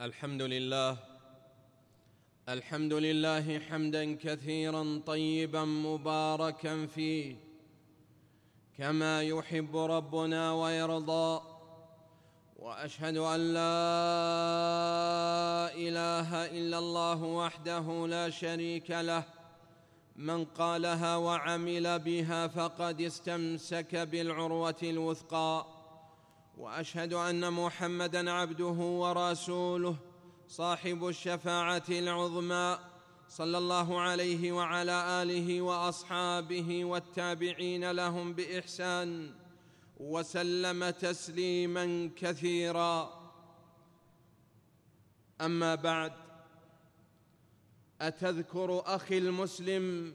الحمد لله الحمد لله حمدا كثيرا طيبا مباركا فيه. كما يحب ربنا ويرضى. وأشهد أن لا إله إلا الله وحده لا شريك له. من قالها وعمل بها فقد استمسك بالعروة الوثقى. وأشهد أن محمدا عبده ورسوله صاحب الشفاعة العظمى صلى الله عليه وعلى آله وأصحابه والتابعين لهم بإحسان وسلم تسليما كثيرا. أما بعد أتذكر أخي المسلم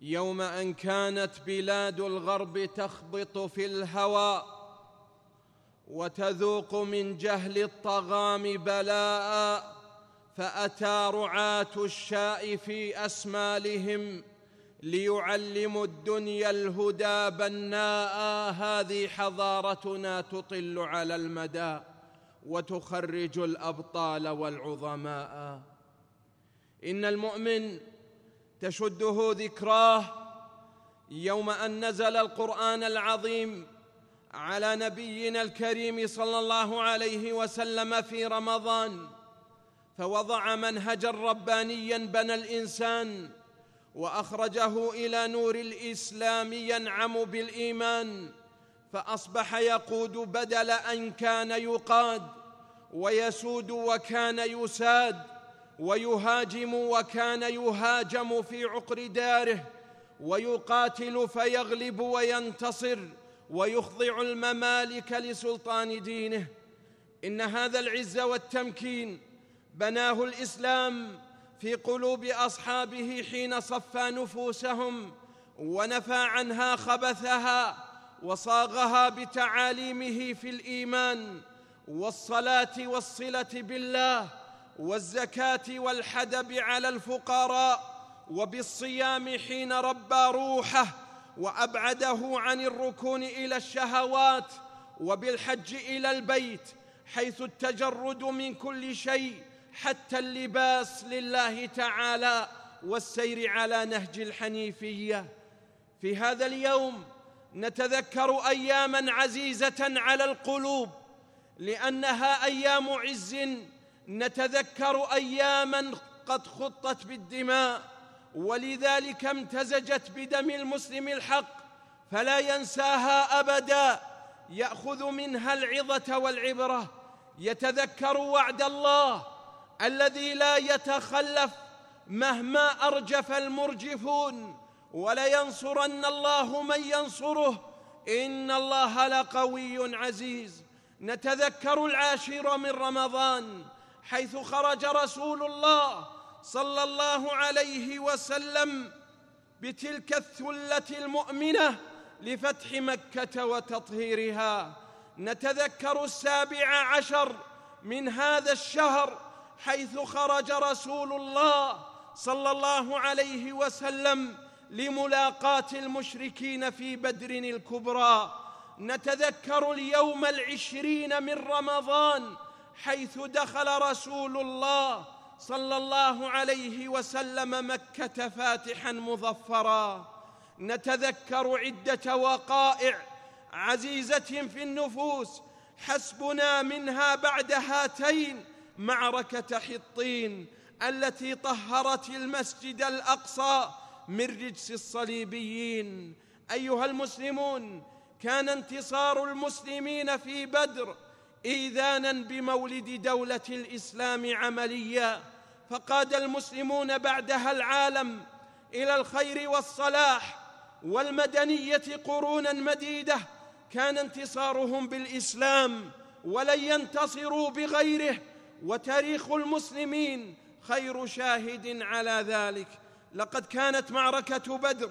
يوم أن كانت بلاد الغرب تخبط في الهوى وتذوق من جهل الطغام بلاء فأتى رعاة الشاء في أسمالهم ليعلموا الدنيا الهدى بناء. هذه حضارتنا تطل على المدى وتخرج الأبطال والعظماء. إن المؤمن تشده ذكراه يوم أن نزل القرآن العظيم على نبينا الكريم صلى الله عليه وسلم في رمضان فوضع منهجا ربانيا بنى الإنسان وأخرجه إلى نور الإسلام ينعم بالإيمان فأصبح يقود بدل أن كان يقاد ويسود وكان يساد ويهاجم وكان يهاجم في عقر داره ويقاتل فيغلب وينتصر. ويخضع الممالك لسلطان دينه. إن هذا العز والتمكين بناه الإسلام في قلوب أصحابه حين صفى نفوسهم ونفى عنها خبثها وصاغها بتعاليمه في الإيمان والصلاة والصلة بالله والزكاة والحدب على الفقراء وبالصيام حين ربى روحه وأبعده عن الركون إلى الشهوات وبالحج إلى البيت حيث التجرد من كل شيء حتى اللباس لله تعالى والسير على نهج الحنيفية. في هذا اليوم نتذكر أياما عزيزة على القلوب لأنها أيام عز نتذكر أياما قد خطت بالدماء. ولذلك امتزجت بدم المسلم الحق فلا ينساها أبدا. يأخذ منها العظة والعبرة. يتذكر وعد الله الذي لا يتخلف مهما أرجف المرجفون. ولينصرن الله من ينصره. إن الله لقوي عزيز. نتذكر العاشر من رمضان حيث خرج رسول الله صلى الله عليه وسلم بتلك الثلة المؤمنة لفتح مكة وتطهيرها. نتذكر السابع عشر من هذا الشهر حيث خرج رسول الله صلى الله عليه وسلم لملاقاة المشركين في بدر الكبرى. نتذكر اليوم العشرين من رمضان حيث دخل رسول الله صلى الله عليه وسلم مكة فاتحا مظفرا. نتذكر عدة وقائع عزيزة في النفوس. حسبنا منها بعد هاتين معركة حطين التي طهرت المسجد الأقصى من رجس الصليبيين. أيها المسلمون كان انتصار المسلمين في بدر إيذانا بمولد دولة الإسلام عمليا. فقاد المسلمون بعدها العالم إلى الخير والصلاح والمدنية قرونا مديدة. كان انتصارهم بالإسلام ولن ينتصروا بغيره. وتاريخ المسلمين خير شاهد على ذلك. لقد كانت معركة بدر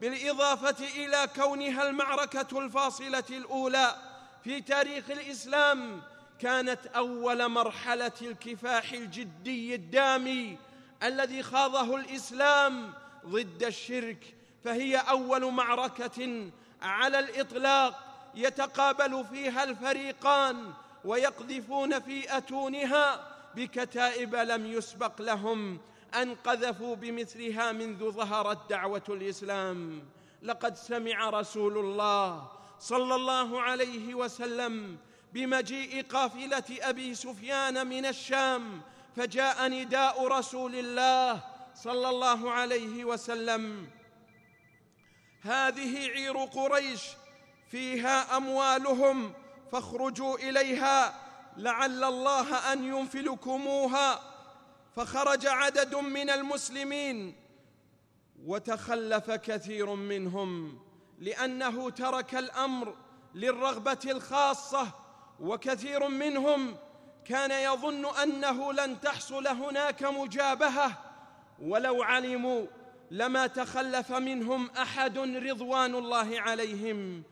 بالإضافة إلى كونها المعركة الفاصلة الأولى. في تاريخ الإسلام كانت أول مرحلة الكفاح الجدي الدامي الذي خاضه الإسلام ضد الشرك فهي أول معركة على الإطلاق يتقابل فيها الفريقان ويقذفون في أتونها بكتائب لم يسبق لهم أن قذفوا بمثلها منذ ظهرت دعوة الإسلام. لقد سمع رسول الله صلى الله عليه وسلم بمجيء قافلة أبي سفيان من الشام فجاء نداء رسول الله صلى الله عليه وسلم. هذه عير قريش فيها أموالهم فاخرجوا إليها لعل الله أن ينفلكموها. فخرج عدد من المسلمين وتخلف كثير منهم. لأنه ترك الأمر للرغبة الخاصة وكثير منهم كان يظن أنه لن تحصل هناك مجابهة ولو علموا لما تخلف منهم أحد رضوان الله عليهم.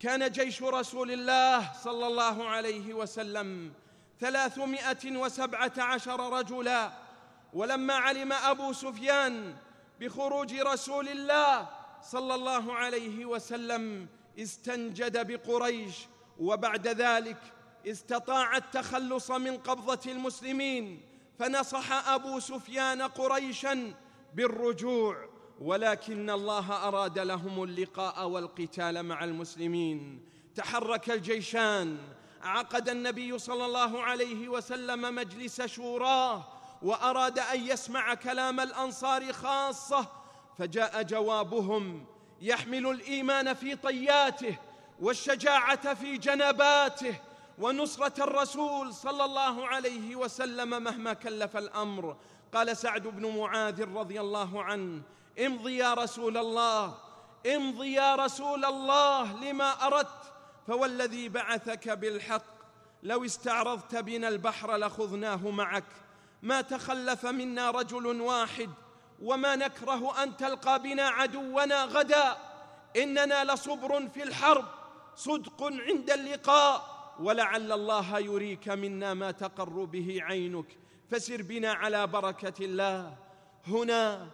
كان جيش رسول الله صلى الله عليه وسلم ثلاثمائة وسبعة عشر رجلا ولما علم أبو سفيان بخروج رسول الله صلى الله عليه وسلم استنجد بقريش وبعد ذلك استطاع التخلص من قبضة المسلمين فنصح أبو سفيان قريشا بالرجوع ولكن الله أراد لهم اللقاء والقتال مع المسلمين. تحرك الجيشان عقد النبي صلى الله عليه وسلم مجلس شوراه وأراد أن يسمع كلام الأنصار خاصة فجاء جوابهم يحمل الإيمان في طياته والشجاعة في جنباته ونصرة الرسول صلى الله عليه وسلم مهما كلف الأمر. قال سعد بن معاذ رضي الله عنه امضي يا رسول الله امضي يا رسول الله لما أردت فوالذي بعثك بالحق لو استعرضت بنا البحر لخذناه معك. ما تخلف منا رجل واحد وما نكره أن تلقى بنا عدونا غدا. إننا لصبر في الحرب صدق عند اللقاء. ولعل الله يريك منا ما تقر به عينك. فسر بنا على بركة الله. هنا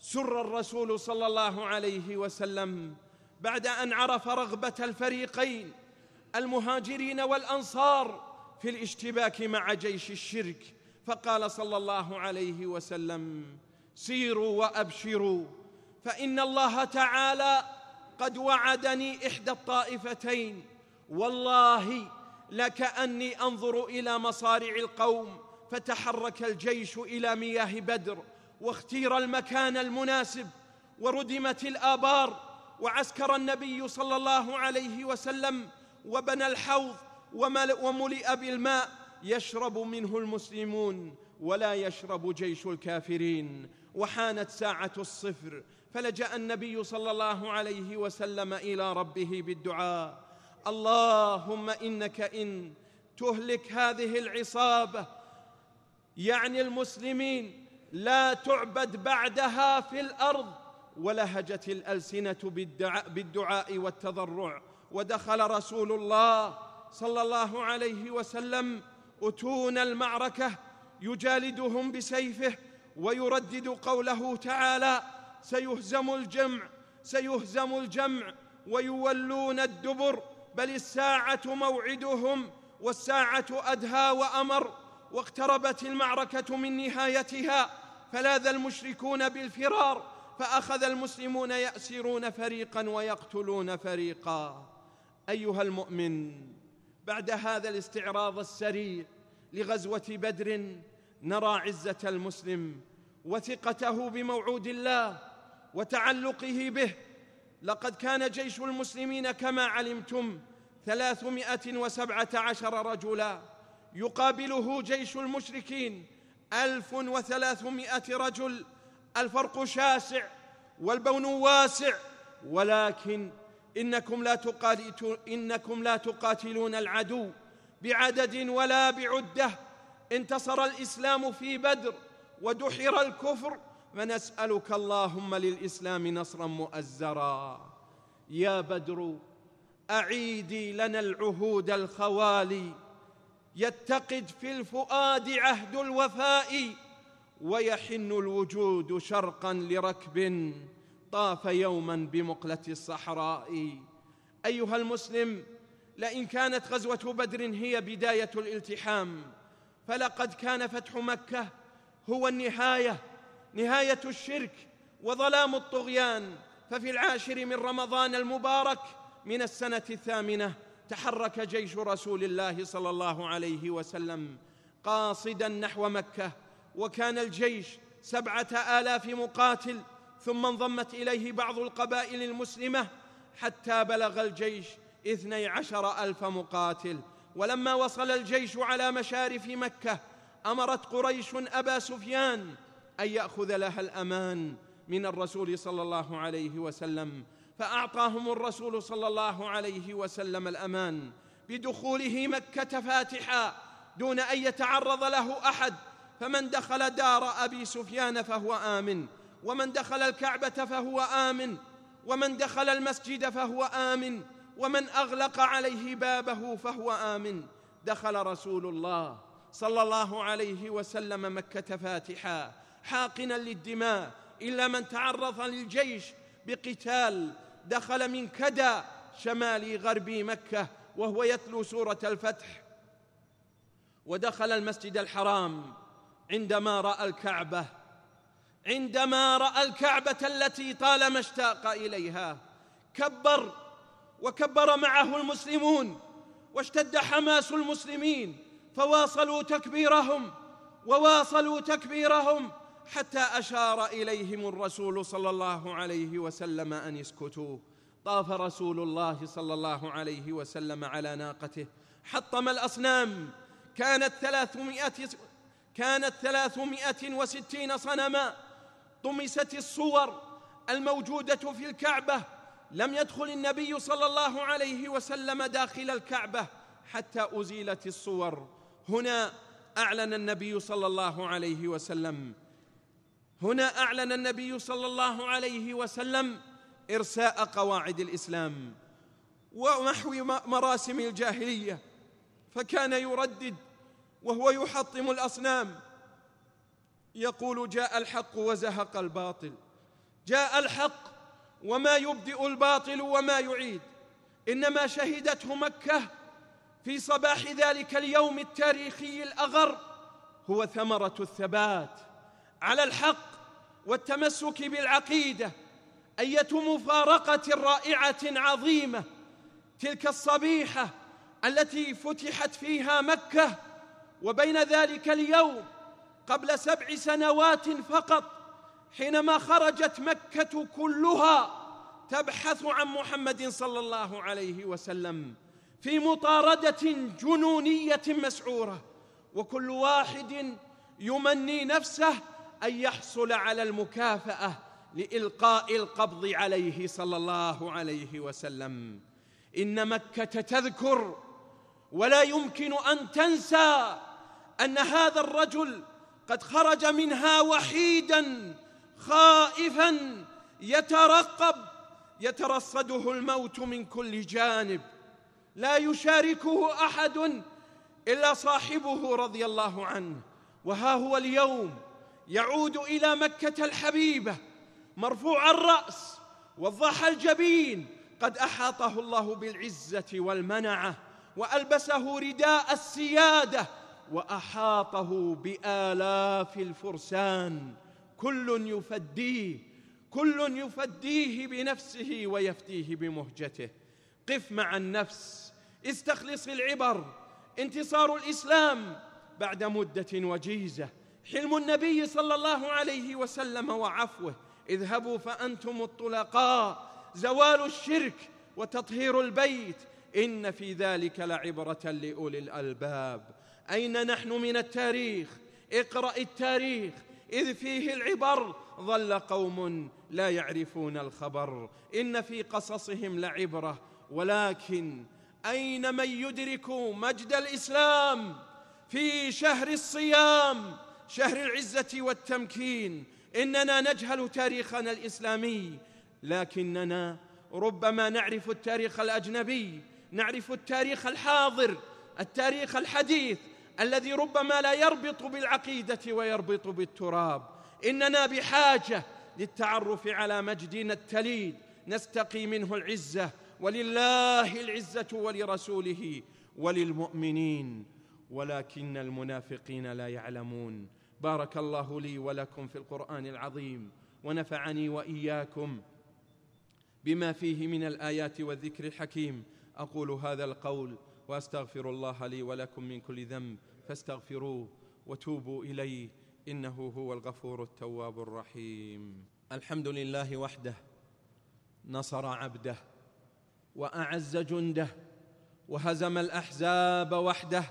سر الرسول صلى الله عليه وسلم بعد أن عرف رغبة الفريقين المهاجرين والأنصار في الاشتباك مع جيش الشرك. فقال صلى الله عليه وسلم سيروا وأبشروا فإن الله تعالى قد وعدني إحدى الطائفتين. والله لكأني أنظر إلى مصارع القوم فتحرك الجيش إلى مياه بدر واختير المكان المناسب وردمت الآبار وعسكر النبي صلى الله عليه وسلم وبنى الحوض وملئ بالماء يشرب منه المسلمون ولا يشرب جيش الكافرين. وحانت ساعة الصفر. فلجأ النبي صلى الله عليه وسلم إلى ربه بالدعاء. اللهم إنك إن تهلك هذه العصابة يعني المسلمين لا تعبد بعدها في الأرض. ولهجت الألسنة بالدعاء, بالدعاء والتضرع. ودخل رسول الله صلى الله عليه وسلم أتون المعركة يجالدهم بسيفه. ويردد قوله تعالى سيهزم الجمع سيهزم الجمع ويولون الدبر بل الساعة موعدهم والساعة أدهى وأمر واقتربت المعركة من نهايتها فلاذ المشركون بالفرار فأخذ المسلمون يأسرون فريقا ويقتلون فريقا. أيها المؤمن بعد هذا الاستعراض السريع لغزوة بدر نرى عزة المسلم وثقته بموعود الله وتعلقه به. لقد كان جيش المسلمين كما علمتم ثلاثمائة وسبعة عشر رجلا. يقابله جيش المشركين ألف وثلاثمائة رجل. الفرق شاسع والبون واسع. ولكن إنكم لا, إنكم لا تقاتلون العدو بعدد ولا بعدة. انتصر الإسلام في بدر ودحر الكفر فنسألك اللهم للإسلام نصرا مؤزرا. يا بدر أعيدي لنا العهود الخوالي. يتقد في الفؤاد عهد الوفاء ويحن الوجود شرقا لركب طاف يوما بمقلة الصحراء. أيها المسلم لئن كانت غزوة بدر هي بداية الالتحام فلقد كان فتح مكة هو النهاية نهاية الشرك وظلام الطغيان. ففي العاشر من رمضان المبارك من السنة الثامنة تحرك جيش رسول الله صلى الله عليه وسلم قاصدا نحو مكة وكان الجيش سبعة آلاف مقاتل ثم انضمت إليه بعض القبائل المسلمة حتى بلغ الجيش اثني عشر ألف مقاتل. ولما وصل الجيش على مشارف مكة أمرت قريش أبا سفيان أن يأخذ لها الأمان من الرسول صلى الله عليه وسلم. فأعطاهم الرسول صلى الله عليه وسلم الأمان بدخوله مكة فاتحا دون أن يتعرض له أحد. فمن دخل دار أبي سفيان فهو آمن ومن دخل الكعبة فهو آمن ومن دخل المسجد فهو آمن ومن أغلق عليه بابه فهو آمن. دخل رسول الله صلى الله عليه وسلم مكة فاتحا حاقنا للدماء إلا من تعرض للجيش بقتال. دخل من كدى شمال غرب مكة وهو يتلو سورة الفتح. ودخل المسجد الحرام عندما رأى الكعبة عندما رأى الكعبة التي طالما اشتاق إليها. كبر وكبر معه المسلمون واشتد حماس المسلمين فواصلوا تكبيرهم وواصلوا تكبيرهم حتى أشار إليهم الرسول صلى الله عليه وسلم أن اسكتوا طاف رسول الله صلى الله عليه وسلم على ناقته. حطم الأصنام. كانت ثلاثمائة كانت ثلاثمائة وستين صنما. طمست الصور الموجودة في الكعبة لم يدخل النبي صلى الله عليه وسلم داخل الكعبة حتى أزيلت الصور. هنا أعلن النبي صلى الله عليه وسلم. هنا أعلن النبي صلى الله عليه وسلم إرساء قواعد الإسلام ومحو مراسم الجاهلية. فكان يردد وهو يحطم الأصنام. يقول جاء الحق وزهق الباطل. جاء الحق وما يبدئ الباطل وما يعيد. إنما شهدته مكة في صباح ذلك اليوم التاريخي الأغر هو ثمرة الثبات على الحق والتمسك بالعقيدة أية مفارقة رائعة عظيمة تلك الصبيحة التي فتحت فيها مكة وبين ذلك اليوم قبل سبع سنوات فقط حينما خرجت مكة كلها تبحث عن محمد صلى الله عليه وسلم في مطاردة جنونية مسعورة وكل واحد يمني نفسه أن يحصل على المكافأة لإلقاء القبض عليه صلى الله عليه وسلم. إن مكة تذكر ولا يمكن أن تنسى أن هذا الرجل قد خرج منها وحيدا خائفا يترقب يترصده الموت من كل جانب. لا يشاركه أحد إلا صاحبه رضي الله عنه. وها هو اليوم يعود إلى مكة الحبيبة مرفوع الرأس والضحى الجبين. قد أحاطه الله بالعزة والمنعة وألبسه رداء السيادة وأحاطه بآلاف الفرسان. كل يفديه كل يفديه بنفسه ويفتيه بمهجته. قف مع النفس استخلص العبر. انتصار الإسلام بعد مدة وجيزة. حلم النبي صلى الله عليه وسلم وعفوه. اذهبوا فأنتم الطلقاء. زوال الشرك وتطهير البيت. إن في ذلك لعبرة لأولي الألباب. أين نحن من التاريخ؟ اقرأ التاريخ. إذ فيه العبر ظل قوم لا يعرفون الخبر. إن في قصصهم لعبرة ولكن أين من يدرك مجد الإسلام في شهر الصيام شهر العزة والتمكين؟ إننا نجهل تاريخنا الإسلامي لكننا ربما نعرف التاريخ الأجنبي نعرف التاريخ الحاضر التاريخ الحديث الذي ربما لا يربط بالعقيدة ويربط بالتراب. إننا بحاجة للتعرف على مجدنا التليد نستقي منه العزة. ولله العزة ولرسوله وللمؤمنين. ولكن المنافقين لا يعلمون. بارك الله لي ولكم في القرآن العظيم. ونفعني وإياكم بما فيه من الآيات والذكر الحكيم. أقول هذا القول واستغفر الله لي ولكم من كل ذنب فاستغفروه وتوبوا إليه إنه هو الغفور التواب الرحيم. الحمد لله وحده نصر عبده وأعز جنده وهزم الأحزاب وحده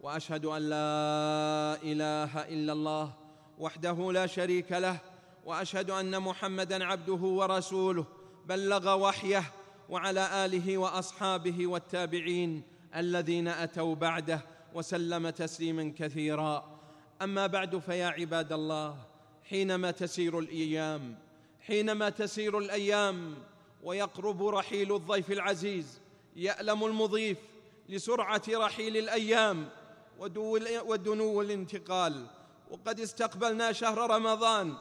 وأشهد أن لا إله إلا الله وحده لا شريك له وأشهد أن محمدا عبده ورسوله بلغ وحيه وعلى آله وأصحابه والتابعين الذين أتوا بعده وسلم تسليما كثيرا. أما بعد فيا عباد الله حينما تسير الأيام حينما تسير الأيام ويقرب رحيل الضيف العزيز يألم المضيف لسرعة رحيل الأيام ودنو الانتقال. وقد استقبلنا شهر رمضان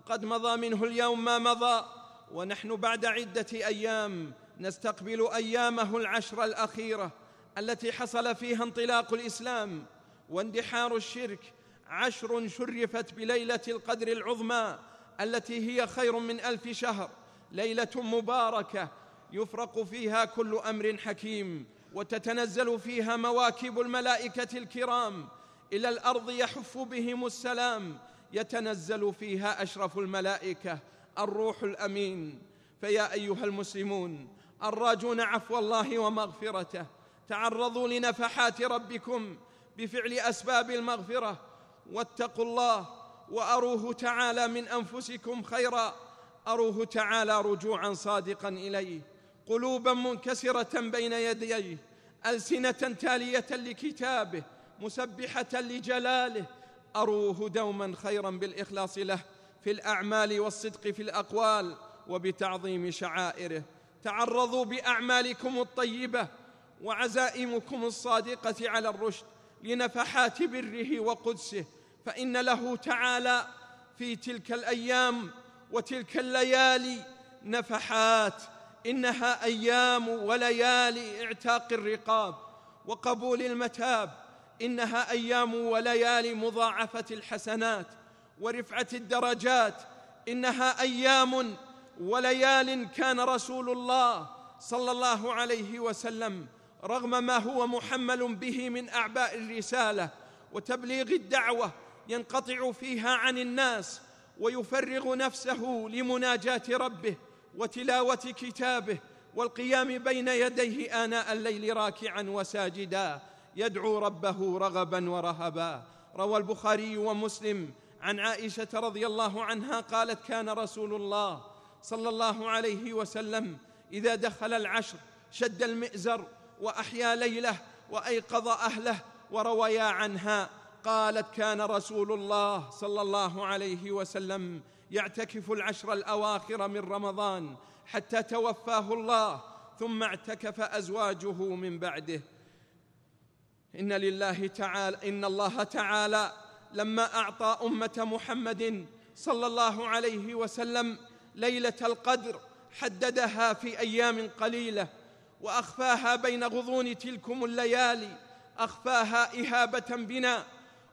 وقد مضى منه اليوم ما مضى ونحن بعد عدة أيام نستقبل أيامه العشر الأخيرة. التي حصل فيها انطلاق الإسلام واندحار الشرك عشر شرفت بليلة القدر العظمى التي هي خير من ألف شهر ليلة مباركة يفرق فيها كل أمر حكيم وتتنزل فيها مواكب الملائكة الكرام. إلى الأرض يحف بهم السلام يتنزل فيها أشرف الملائكة الروح الأمين. فيا أيها المسلمون الراجون عفو الله ومغفرته. تعرضوا لنفحات ربكم بفعل أسباب المغفرة واتقوا الله وأروه تعالى من أنفسكم خيرا أروه تعالى رجوعا صادقا إليه قلوبا منكسرة بين يديه ألسنة تالية لكتابه مسبحة لجلاله أروه دوما خيرا بالإخلاص له في الأعمال والصدق في الأقوال وبتعظيم شعائره. تعرضوا بأعمالكم الطيبة وعزائمكم الصادقة على الرشد لنفحات بره وقدسه فإن له تعالى في تلك الأيام وتلك الليالي نفحات إنها أيام وليالي إعتاق الرقاب وقبول المتاب إنها أيام وليالي مضاعفة الحسنات ورفعة الدرجات إنها أيام وليال كان رسول الله صلى الله عليه وسلم رغم ما هو محمل به من أعباء الرسالة وتبليغ الدعوة ينقطع فيها عن الناس ويفرغ نفسه لمناجاة ربه وتلاوة كتابه والقيام بين يديه آناء الليل راكعا وساجدا. يدعو ربه رغبا ورهبا. روى البخاري ومسلم عن عائشة رضي الله عنها قالت كان رسول الله صلى الله عليه وسلم إذا دخل العشر شد المئزر وأحيا ليلة وأيقظ أهله ورويا عنها. قالت كان رسول الله صلى الله عليه وسلم يعتكف العشر الأواخر من رمضان حتى توفاه الله ثم اعتكف أزواجه من بعده. إن لله تعالى إن الله تعالى لما أعطى أمة محمد صلى الله عليه وسلم ليلة القدر حددها في أيام قليلة. وأخفاها بين غضون تلكم الليالي أخفاها إهابة بنا.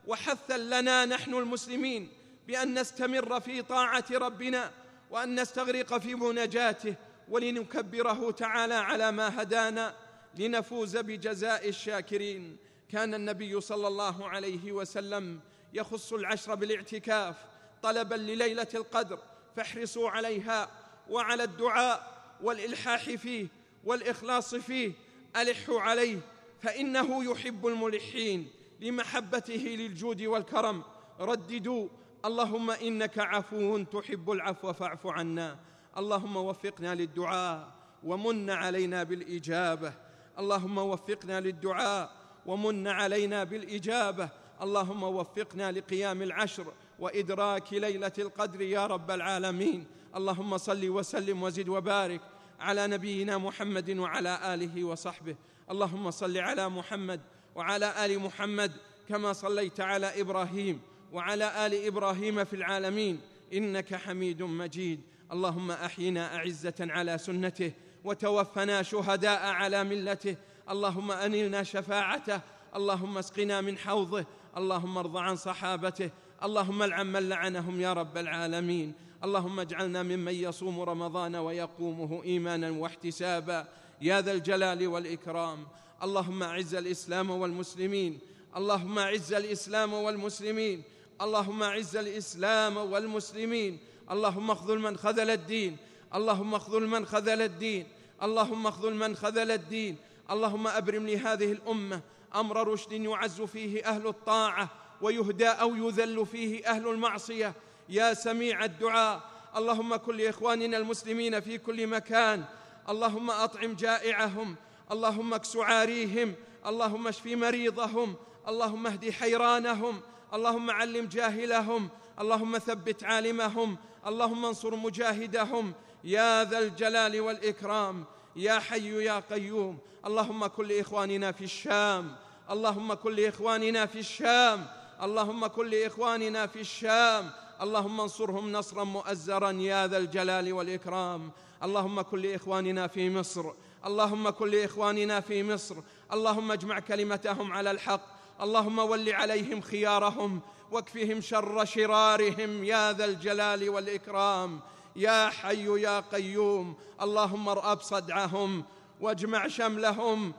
وحثا لنا نحن المسلمين بأن نستمر في طاعة ربنا وأن نستغرق في مناجاته ولنكبره تعالى على ما هدانا لنفوز بجزاء الشاكرين. كان النبي صلى الله عليه وسلم يخص العشر بالاعتكاف طلبا لليلة القدر فاحرصوا عليها وعلى الدعاء والإلحاح فيه. والإخلاص فيه الحوا عليه فإنه يحب الملحين لمحبته للجود والكرم. رددوا اللهم إنك عفو تحب العفو فاعف عنا. اللهم وفقنا للدعاء ومن علينا بالإجابة. اللهم وفقنا للدعاء ومن علينا بالإجابة. اللهم وفقنا لقيام العشر وإدراك ليلة القدر يا رب العالمين. اللهم صل وسلم وزد وبارك على نبينا محمد وعلى آله وصحبه. اللهم صل على محمد وعلى آل محمد كما صليت على إبراهيم وعلى آل إبراهيم في العالمين. إنك حميد مجيد. اللهم أحينا أعزة على سنته وتوفنا شهداء على ملته. اللهم انلنا شفاعته. اللهم اسقنا من حوضه. اللهم ارض عن صحابته. اللهم العن من لعنهم يا رب العالمين. اللهم اجعلنا ممن يصوم رمضان ويقومه إيمانا واحتسابا. يا ذا الجلال والإكرام. اللهم أعز الإسلام والمسلمين. اللهم أعز الإسلام والمسلمين. اللهم أعز الإسلام والمسلمين. اللهم اخذل من خذل الدين. اللهم اخذل من خذل الدين. اللهم اخذل من خذل الدين. اللهم أبرم لهذه الأمة أمر رشد يعز فيه أهل الطاعة ويهدى أو يذل فيه أهل المعصية. يا سميع الدعاء. اللهم كن لاخواننا المسلمين في كل مكان. اللهم أطعم جائعهم. اللهم إكس عاريهم. اللهم اشف مريضهم. اللهم اهد حيرانهم. اللهم علم جاهلهم. اللهم ثبت عالمهم. اللهم انصر مجاهدهم. يا ذا الجلال والإكرام. يا حي يا قيوم. اللهم كن لاخواننا في الشام. اللهم كن لاخواننا في الشام. اللهم كن لاخواننا في الشام. اللهم انصرهم نصرا مؤزرا يا ذا الجلال والإكرام. اللهم كن لإخواننا في مصر. اللهم كن لإخواننا في مصر. اللهم اجمع كلمتهم على الحق. اللهم ول عليهم خيارهم. واكفهم شر شرارهم يا ذا الجلال والإكرام. يا حي يا قيوم. اللهم ارأب صدعهم واجمع شملهم.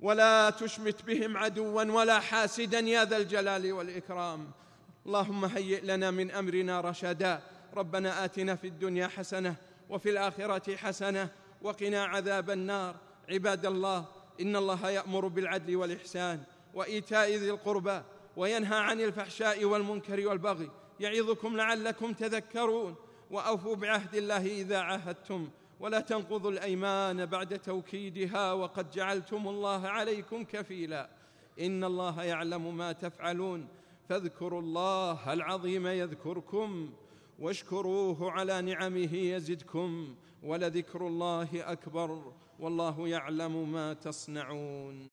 ولا تشمت بهم عدوا ولا حاسدا يا ذا الجلال والإكرام. اللهم هيئ لنا من أمرنا رشدا. ربنا آتنا في الدنيا حسنة وفي الآخرة حسنة وقنا عذاب النار. عباد الله إن الله يأمر بالعدل والإحسان وإيتاء ذي القربى وينهى عن الفحشاء والمنكر والبغي يعظكم لعلكم تذكرون. وأوفوا بعهد الله إذا عاهدتم. ولا تنقضوا الأيمان بعد توكيدها وقد جعلتم الله عليكم كفيلا. إن الله يعلم ما تفعلون. فاذكروا الله العظيم يذكركم واشكروه على نعمه يزدكم ولذكر الله أكبر والله يعلم ما تصنعون